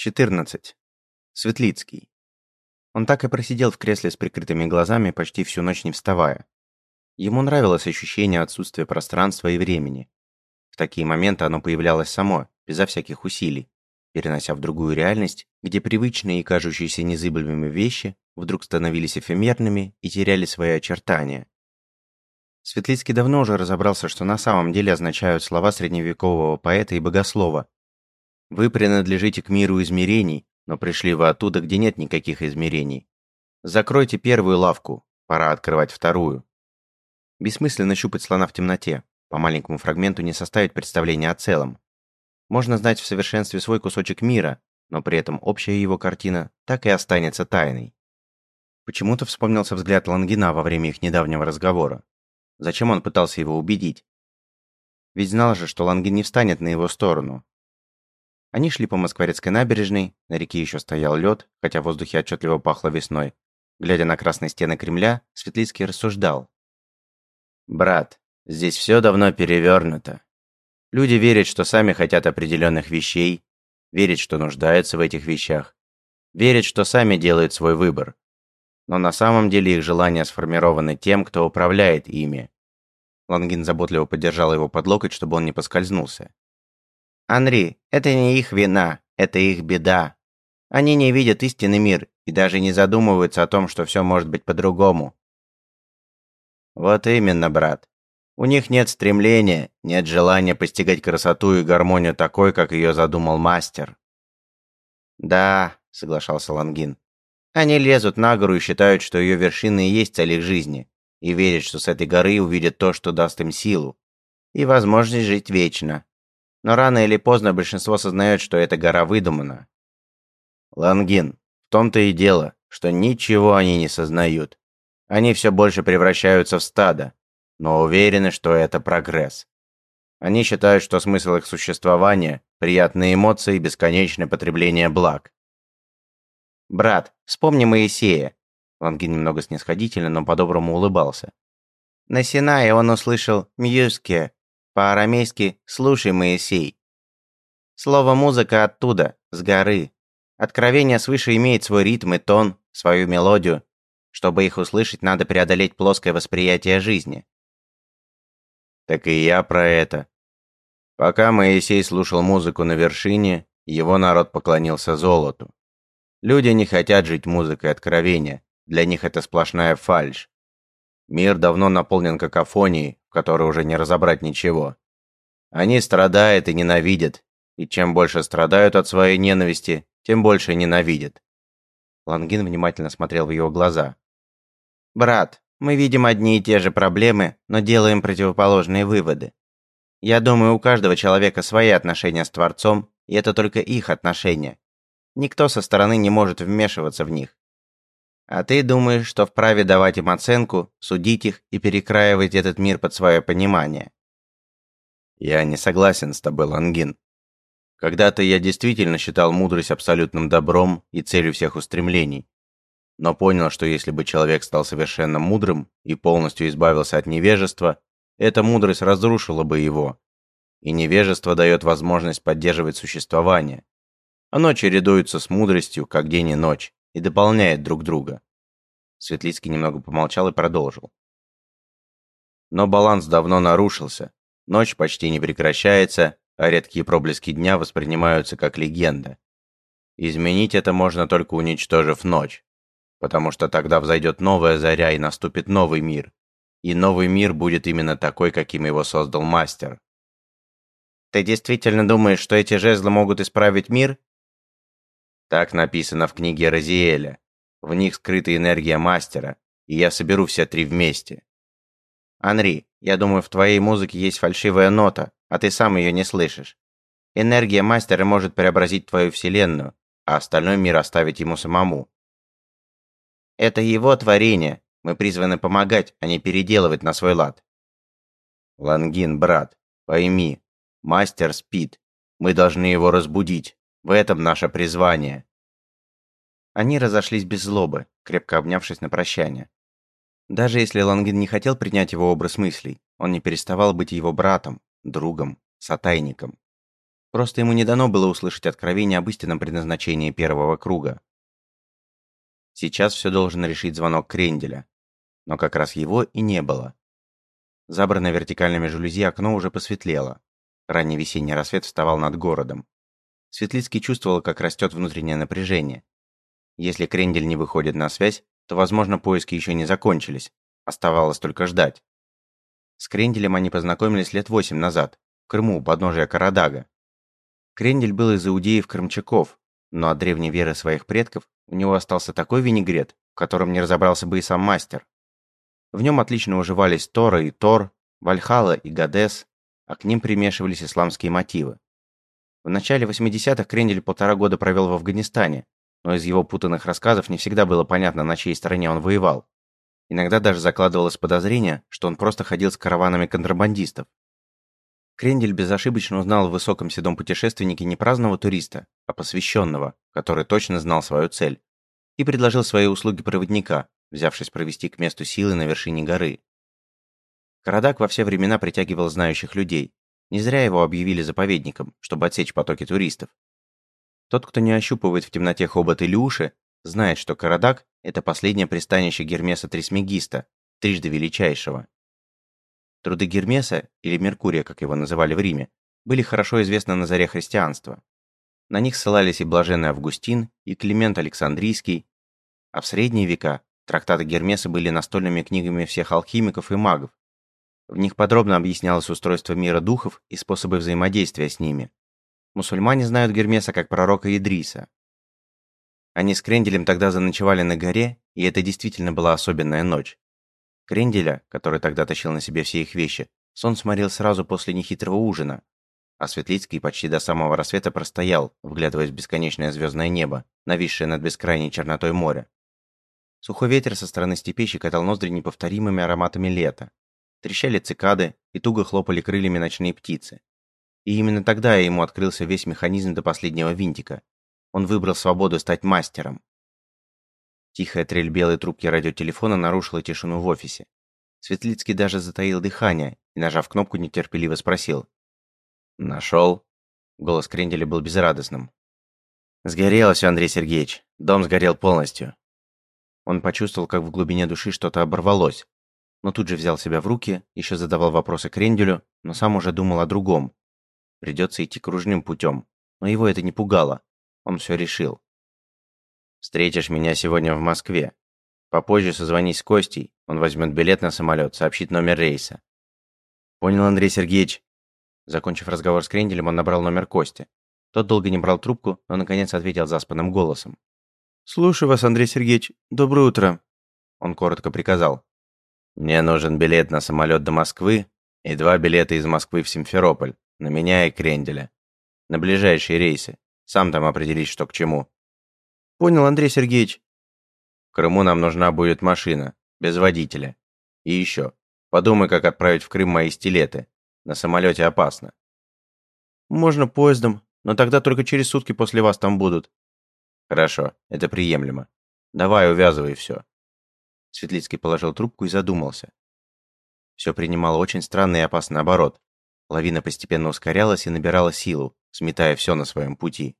14. Светлицкий. Он так и просидел в кресле с прикрытыми глазами, почти всю ночь не вставая. Ему нравилось ощущение отсутствия пространства и времени. В такие моменты оно появлялось само, безо всяких усилий, перенося в другую реальность, где привычные и кажущиеся незыблемыми вещи вдруг становились эфемерными и теряли свои очертания. Светлицкий давно уже разобрался, что на самом деле означают слова средневекового поэта и богослова, вы принадлежите к миру измерений, но пришли вы оттуда, где нет никаких измерений. Закройте первую лавку, пора открывать вторую. Бессмысленно щупать слона в темноте. По маленькому фрагменту не составить представление о целом. Можно знать в совершенстве свой кусочек мира, но при этом общая его картина так и останется тайной. Почему-то вспомнился взгляд Лангина во время их недавнего разговора. Зачем он пытался его убедить? Ведь знал же, что Лангин не встанет на его сторону, они шли по Москворецкой набережной, на реке еще стоял лед, хотя в воздухе отчетливо пахло весной. Глядя на красные стены Кремля, Светлицкий рассуждал. «Брат, здесь все давно перевернуто. Люди верят, что сами хотят определенных вещей, верят, что нуждаются в этих вещах, верят, что сами делают свой выбор. Но на самом деле их желания сформированы тем, кто управляет ими». Лангин заботливо поддержал его под локоть, чтобы он не поскользнулся. Анри, это не их вина, это их беда. Они не видят истинный мир и даже не задумываются о том, что все может быть по-другому. Вот именно, брат. У них нет стремления, нет желания постигать красоту и гармонию такой, как ее задумал мастер. Да, соглашался Лангин. Они лезут на гору и считают, что ее вершина и есть цель их жизни, и верят, что с этой горы увидят то, что даст им силу и возможность жить вечно. Но рано или поздно большинство осознает, что эта гора выдумана. Лангин, в том-то и дело, что ничего они не сознают. Они все больше превращаются в стадо, но уверены, что это прогресс. Они считают, что смысл их существования – приятные эмоции и бесконечное потребление благ. «Брат, вспомни Моисея». Лангин немного снисходительно, но по-доброму улыбался. На Синае он услышал «Мьюске», по-арамейски «слушай, Моисей». Слово «музыка» оттуда, с горы. Откровение свыше имеет свой ритм и тон, свою мелодию. Чтобы их услышать, надо преодолеть плоское восприятие жизни. Так и я про это. Пока Моисей слушал музыку на вершине, его народ поклонился золоту. Люди не хотят жить музыкой откровения, для них это сплошная фальшь. Мир давно наполнен какофонией, в которой уже не разобрать ничего. Они страдают и ненавидят, и чем больше страдают от своей ненависти, тем больше ненавидят. Лангин внимательно смотрел в его глаза. «Брат, мы видим одни и те же проблемы, но делаем противоположные выводы. Я думаю, у каждого человека свои отношения с Творцом, и это только их отношения. Никто со стороны не может вмешиваться в них. А ты думаешь, что вправе давать им оценку, судить их и перекраивать этот мир под свое понимание? Я не согласен с тобой, Лангин. Когда-то я действительно считал мудрость абсолютным добром и целью всех устремлений. Но понял, что если бы человек стал совершенно мудрым и полностью избавился от невежества, эта мудрость разрушила бы его. И невежество дает возможность поддерживать существование. Оно чередуется с мудростью, как день и ночь и дополняет друг друга. Светлицкий немного помолчал и продолжил. Но баланс давно нарушился. Ночь почти не прекращается, а редкие проблески дня воспринимаются как легенда. Изменить это можно только уничтожив ночь, потому что тогда взойдет новая заря и наступит новый мир. И новый мир будет именно такой, каким его создал мастер. Ты действительно думаешь, что эти жезлы могут исправить мир? Так написано в книге Розиэля. В них скрыта энергия мастера, и я соберу все три вместе. Анри, я думаю, в твоей музыке есть фальшивая нота, а ты сам ее не слышишь. Энергия мастера может преобразить твою вселенную, а остальной мир оставить ему самому. Это его творение. Мы призваны помогать, а не переделывать на свой лад. Лангин, брат, пойми, мастер спит. Мы должны его разбудить. В этом наше призвание. Они разошлись без злобы, крепко обнявшись на прощание. Даже если Лангин не хотел принять его образ мыслей, он не переставал быть его братом, другом, сотайником. Просто ему не дано было услышать откровение об истинном предназначении первого круга. Сейчас все должен решить звонок Кренделя. Но как раз его и не было. Забранное вертикальными жалюзи окно уже посветлело. Ранний весенний рассвет вставал над городом. Светлицкий чувствовал, как растет внутреннее напряжение. Если Крендель не выходит на связь, то, возможно, поиски еще не закончились. Оставалось только ждать. С Кренделем они познакомились лет восемь назад, в Крыму, у подножия Карадага. Крендель был из иудеев-крымчаков, но от древней веры своих предков у него остался такой винегрет, в котором не разобрался бы и сам мастер. В нем отлично уживались Тора и Тор, Вальхала и Гадес, а к ним примешивались исламские мотивы. В начале 80-х Крендель полтора года провел в Афганистане, но из его путанных рассказов не всегда было понятно, на чьей стороне он воевал. Иногда даже закладывалось подозрение, что он просто ходил с караванами контрабандистов. Крендель безошибочно узнал в высоком седом путешественнике не праздного туриста, а посвященного, который точно знал свою цель, и предложил свои услуги проводника, взявшись провести к месту силы на вершине горы. Карадак во все времена притягивал знающих людей. Не зря его объявили заповедником, чтобы отсечь потоки туристов. Тот, кто не ощупывает в темноте хобот или уши, знает, что Карадак – это последнее пристанище Гермеса Трисмегиста, трижды величайшего. Труды Гермеса, или Меркурия, как его называли в Риме, были хорошо известны на заре христианства. На них ссылались и Блаженный Августин, и Климент Александрийский, а в средние века Трактаты Гермеса были настольными книгами всех алхимиков и магов. В них подробно объяснялось устройство мира духов и способы взаимодействия с ними. Мусульмане знают Гермеса как пророка Идриса. Они с Кренделем тогда заночевали на горе, и это действительно была особенная ночь. Кренделя, который тогда тащил на себе все их вещи, сон сморил сразу после нехитрого ужина, а Светлицкий почти до самого рассвета простоял, вглядываясь в бесконечное звездное небо, нависшее над бескрайней чернотой моря. Сухой ветер со стороны степи щекотал ноздри неповторимыми ароматами лета. Трещали цикады и туго хлопали крыльями ночные птицы. И именно тогда ему открылся весь механизм до последнего винтика. Он выбрал свободу стать мастером. Тихая трель белой трубки радиотелефона нарушила тишину в офисе. Светлицкий даже затаил дыхание и, нажав кнопку, нетерпеливо спросил. «Нашел?» Голос Кренделя был безрадостным. «Сгорело все, Андрей Сергеевич. Дом сгорел полностью. Он почувствовал, как в глубине души что-то оборвалось. Но тут же взял себя в руки, еще задавал вопросы Кренделю, но сам уже думал о другом. Придется идти кружным путем. Но его это не пугало. Он все решил. «Встретишь меня сегодня в Москве. Попозже созвонись с Костей, он возьмет билет на самолет, сообщит номер рейса». «Понял, Андрей Сергеевич». Закончив разговор с Кренделем, он набрал номер Кости. Тот долго не брал трубку, но наконец ответил заспанным голосом. «Слушаю вас, Андрей Сергеевич. Доброе утро», — он коротко приказал. «Мне нужен билет на самолет до Москвы и два билета из Москвы в Симферополь, на меня и Кренделя. На ближайшие рейсы. Сам там определить, что к чему». «Понял, Андрей Сергеевич». «В Крыму нам нужна будет машина, без водителя. И еще, подумай, как отправить в Крым мои стилеты. На самолете опасно». «Можно поездом, но тогда только через сутки после вас там будут. Хорошо, это приемлемо. Давай, увязывай все. Светлицкий положил трубку и задумался. Все принимало очень странный и опасный оборот. Лавина постепенно ускорялась и набирала силу, сметая все на своем пути.